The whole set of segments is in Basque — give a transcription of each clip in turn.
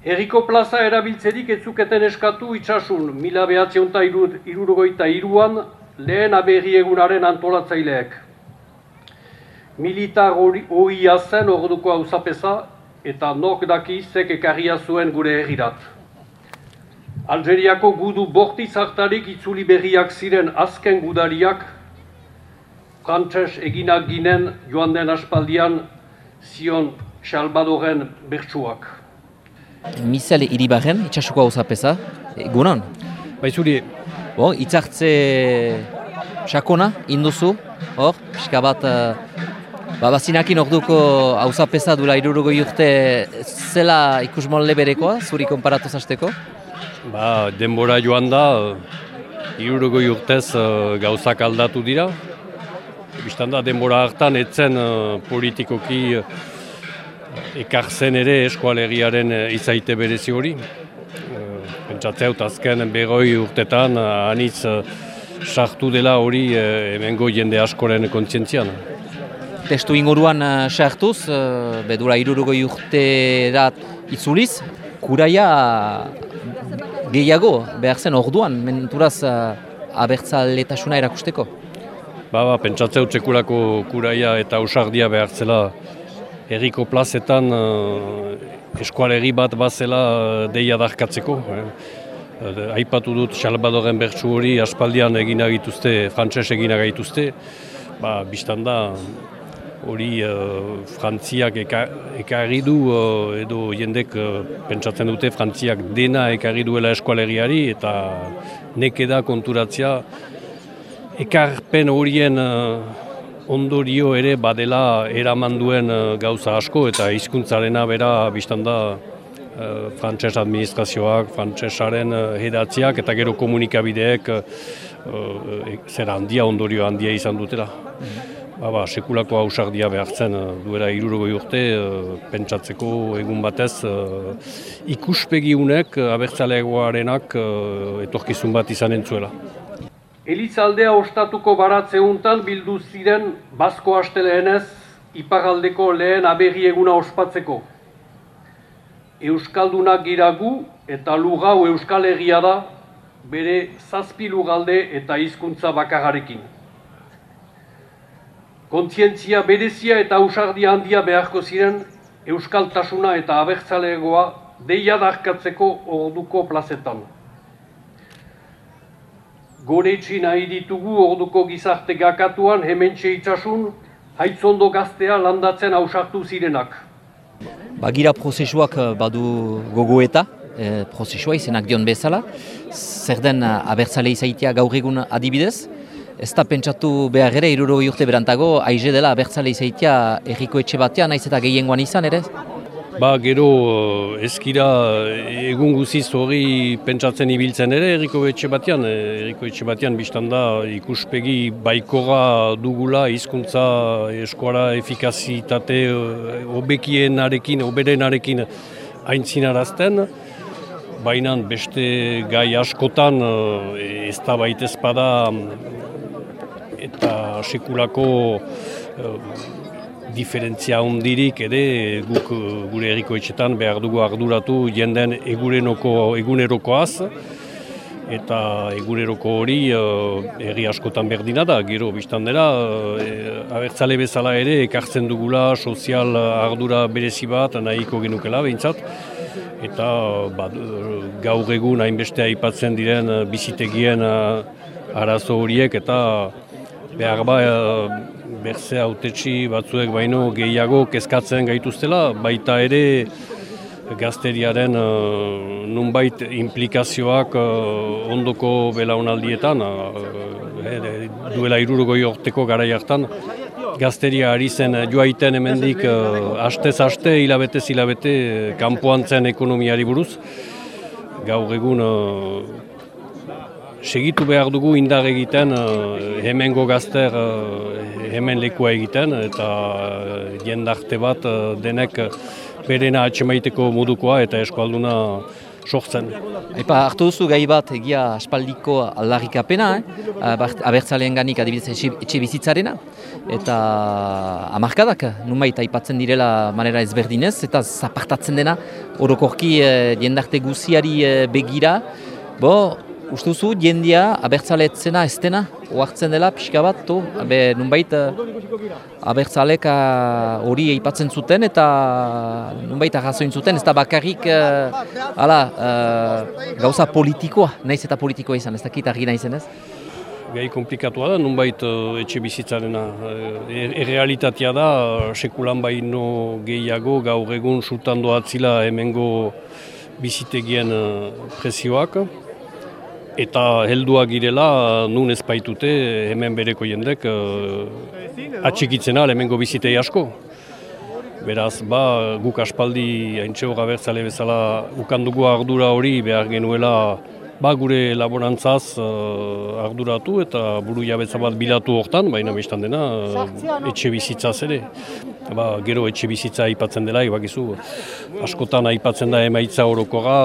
Herriko plaza erabiltzerik ez zuketen eskatu itxasun mila behatzeunta irurogoita iruan lehen aberri egunaren antolatzaileek. Militar hori zen orduko hauzapeza eta nok daki zek ekarria zuen gure herrirat. Algeriako gudu borti zartarik itzuli berriak ziren azken gudariak, frantses eginak ginen joan den aspaldian zion Salvadoren bertsuak. Misel iribarren, itxasuko hau zapesa, egunon? Baizuri. Bo, itzartze sakona, induzu, hor, pixka bat, ba, bazinakin orduko hau zapesa dula irurugo urte zela ikusmon leberekoa, zuri konparatu zazteko? Ba, denbora joan da, irurugo urtez gauzak aldatu dira. Bistan da, denbora hartan etzen politikoki ekartzen ere eskualegiaren eh, izaite berezi hori. Eh, pentsatzea azken begoi urtetan anitz eh, sartu dela hori hemengo jende askoren kontzientzian. Testu inguruan sartuz, bedura irurugo urte dat itzuliz, kuraia gehiago behar zen orduan, menturaz abertzaletasuna erakusteko? Ba, ba, pentsatzea utzekulako kuraia eta usardia behar zela Herriko plazetan uh, bat bazela uh, deia darkatzeko. Eh. Uh, aipatu dut Salvadoren bertsu hori aspaldian egina gituzte, frantses egina gaituzte. Ba, biztan da, hori uh, frantziak ekarri du, uh, edo jendek uh, pentsatzen dute frantziak dena ekarri duela eskualegiari eta nekeda konturatzea ekarpen horien ondorio ere badela eraman duen eh, gauza asko eta hizkuntzarena bera biztan da uh, frantses administrazioak, frantsesaren uh, hedatziak eta gero komunikabideek uh, zer handia ondorio handia izan dutela. Ba, ba, sekulako hausardia behartzen duera irurogoi urte pentsatzeko egun batez ikuspegiunek abertzaleagoarenak etorkizun bat izan entzuela. Elizaldea ostatuko baratzeuntan bildu ziren Basko Asteleenez ipagaldeko lehen aberri eguna ospatzeko. Euskaldunak giragu eta lugau Euskal Herria da bere zazpi lugalde eta hizkuntza bakagarekin. Kontzientzia berezia eta usardia handia beharko ziren Euskaltasuna eta abertzalegoa deia darkatzeko orduko plazetan. Goretsi nahi ditugu orduko gizarte gakatuan hemen itxasun, haitzondo gaztea landatzen hausartu zirenak. Bagira prozesuak eh, badu gogoeta, e, prozesua izenak dion bezala, zer den eh, abertzale izaitia gaur egun adibidez, ez da pentsatu behar ere, iruro urte berantago, aize dela abertzale izaitia erriko etxe batean, naiz eta gehiengoan izan ere? Ba, gero eh, ezkira egun guziz hori pentsatzen ibiltzen ere erriko etxe batean. Eh, erriko etxe batean biztan da ikuspegi baikora dugula hizkuntza eskuara efikazitate hobekien eh, arekin, oberen arekin aintzinarazten. Baina beste gai askotan ez da baitez bada eta sekulako diferentzia hondirik ere guk eh, gure herriko etxetan behar dugu arduratu jenden egurenoko egunerokoaz. Eta eguneroko hori uh, askotan berdina da, gero biztan dela, uh, abertzale bezala ere ekartzen dugula sozial ardura berezi bat nahiko genukela behintzat, eta bat, gaur egun hainbeste aipatzen diren bizitegien arazo horiek eta behar ba, berze autetxi batzuek baino gehiago kezkatzen gaituztela, baita ere gazteriaren uh, nunbait implikazioak uh, ondoko belaunaldietan, uh, duela irurgoi orteko gara hartan, gazteria ari zen joaiten hemendik uh, astez aste, hilabetez hilabete, kanpoan zen ekonomiari buruz. Gaur egun segitu behar dugu indar egiten uh, hemengo gazter uh, hemen lekua egiten eta uh, jendarte bat denek berena atxemaiteko modukoa eta eskualduna sortzen. Epa, hartu duzu gai bat egia aspaldiko aldarrikapena, eh? Abert- abertzaleen ganik adibidez etxe, bizitzarena. Eta amarkadak, nunbait aipatzen direla manera ezberdinez, eta zapartatzen dena orokorki eh, jendarte guziari eh, begira. Bo, uste duzu jendia abertzaleetzena ez dena, oartzen dela pixka bat, to, be, nunbait eh, abertzalek ah, hori aipatzen zuten eta nunbait arrazoin zuten, ez da bakarrik eh, hala, eh, gauza politikoa, naiz eta politikoa izan, ez dakit argi naizen ez? Gai komplikatua da, nunbait eh, etxe bizitzarena. Er- Errealitatea da, eh, sekulan baino gehiago gaur egun sutan doatzila hemengo bizitegien eh, prezioak. Eta helduak girela, nun ez baitute hemen bereko jendek eh, atxikitzena hemengo bizitei asko. Beraz, ba, guk aspaldi haintxeo gabertzale bezala ukandugu ardura hori behar genuela ba, gure laborantzaz eh, arduratu eta buru jabetza bat bilatu hortan, baina bestan dena eh, etxe bizitzaz ere. Ba, gero etxe bizitza aipatzen dela, bakizu, askotan aipatzen da emaitza orokoga,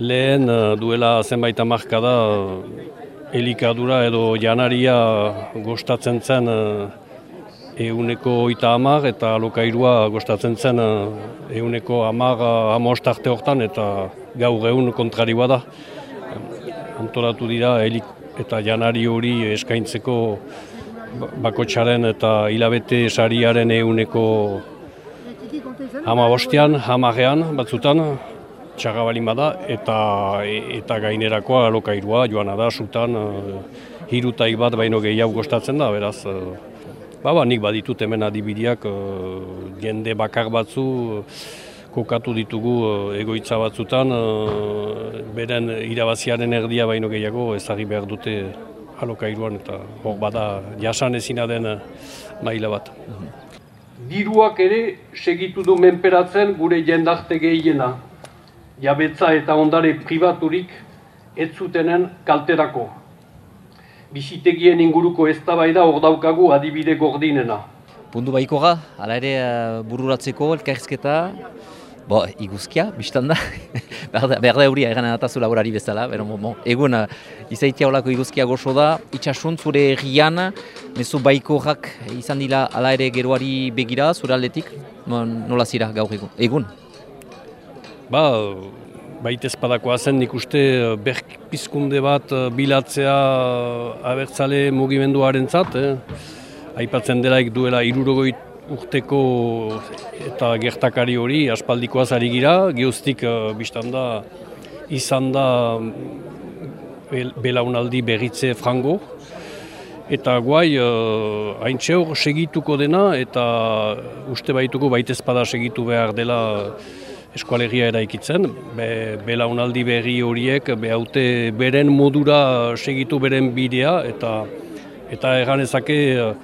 lehen eh, duela zenbait hamarkada eh, elikadura edo janaria gostatzen zen eh, ehuneko oita hamar eta alokairua gostatzen zen eh, ehuneko hamar hamost arte hortan eta gaur egun kontrarioa da. Antolatu dira helik eta janari hori eskaintzeko ba- bakotxaren eta hilabete sariaren ehuneko hamabostean, hamarrean batzutan, txarra bada, eta, eta gainerakoa alokairua joana da, sutan, uh, hirutai bat baino gehiago gostatzen da, beraz, eh, ba, ba, nik baditut hemen adibidiak eh, jende bakar batzu eh, kokatu ditugu eh, egoitza batzutan, eh, beren irabaziaren erdia baino gehiago ezagri behar dute alokairuan, eta hor bada jasan ezina den eh, maila bat. Diruak ere segitu du menperatzen gure jendarte gehiena. Jabetza eta ondare pribaturik ez zutenen kalterako. Bizitegien inguruko eztabaida hor daukagu adibide gordinena. Puntu baikoa, hala ere eh, bururatzeko elkarrizketa, bo, iguzkia, biztan da, behar da- euria egan atazu laborari bezala, bero, bon, bon, egun uh, izaitia olako iguzkia goxo da, itxasun zure herrian, mezu baikoak izan dila hala ere geroari begira, zure aldetik, nola zira gaur egun? Egun? Ba, baita espadakoa zen nik uste eh, berpizkunde bat eh, bilatzea eh, abertzale mugimenduaren zat, eh? aipatzen delaik duela irurogoi urteko eta gertakari hori aspaldikoaz ari gira, geoztik uh, biztan da izan da bel- belaunaldi berritze frango, Eta guai, uh, haintxeor segituko dena eta uste baituko baitezpada segitu behar dela eskualegia eraikitzen. Be, belaunaldi berri horiek behaute beren modura segitu beren bidea eta eta eganezake uh,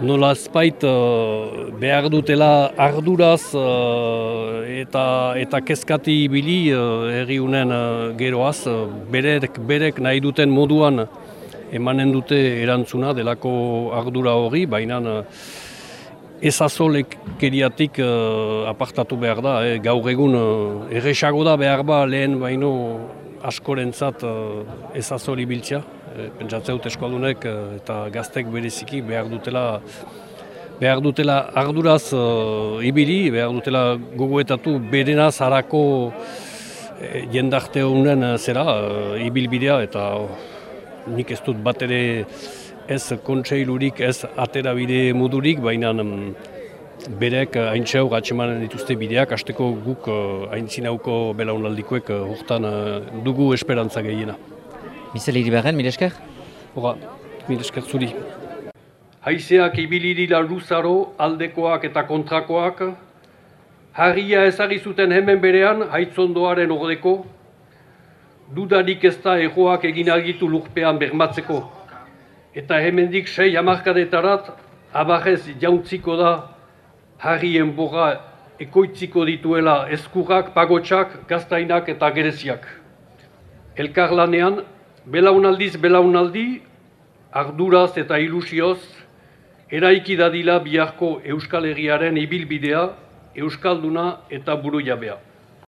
nola ezbait uh, behar dutela arduraz uh, eta, eta kezkati ibili herri unen uh, geroaz, berek, berek nahi duten moduan emanen dute erantzuna delako ardura hori, baina ezazolek keriatik uh, apartatu behar da, eh, gaur egun uh, erresago da behar ba lehen baino askorentzat uh, ezazoli biltzea. E, Pentsatzeut eskualdunek uh, eta gaztek bereziki behar dutela behar dutela arduraz uh, ibili, behar dutela gogoetatu berenaz harako e, jendarte honen zera, uh, ibilbidea eta oh, nik ez dut bat ere ez kontseilurik, ez atera bide modurik, baina mm, berek eh, haintxeauk atxemanen dituzte bideak, hasteko guk uh, aintzinauko belaunaldikoek uh, hortan eh, dugu esperantza gehiena. Mizel Iribarren, mile esker? Hora, mil esker zuri. Haizeak ibili dira luzaro, aldekoak eta kontrakoak, harria ezagri zuten hemen berean, haitzondoaren ordeko, dudarik ez da egoak egin argitu lurpean bermatzeko. Eta hemendik sei hamarkadetarat, abarrez jauntziko da, harrien boga ekoitziko dituela eskurrak, pagotxak, gaztainak eta gereziak. Elkarlanean, belaunaldiz belaunaldi, arduraz eta ilusioz, eraiki dadila biharko Euskal Herriaren ibilbidea, Euskalduna eta buru jabea.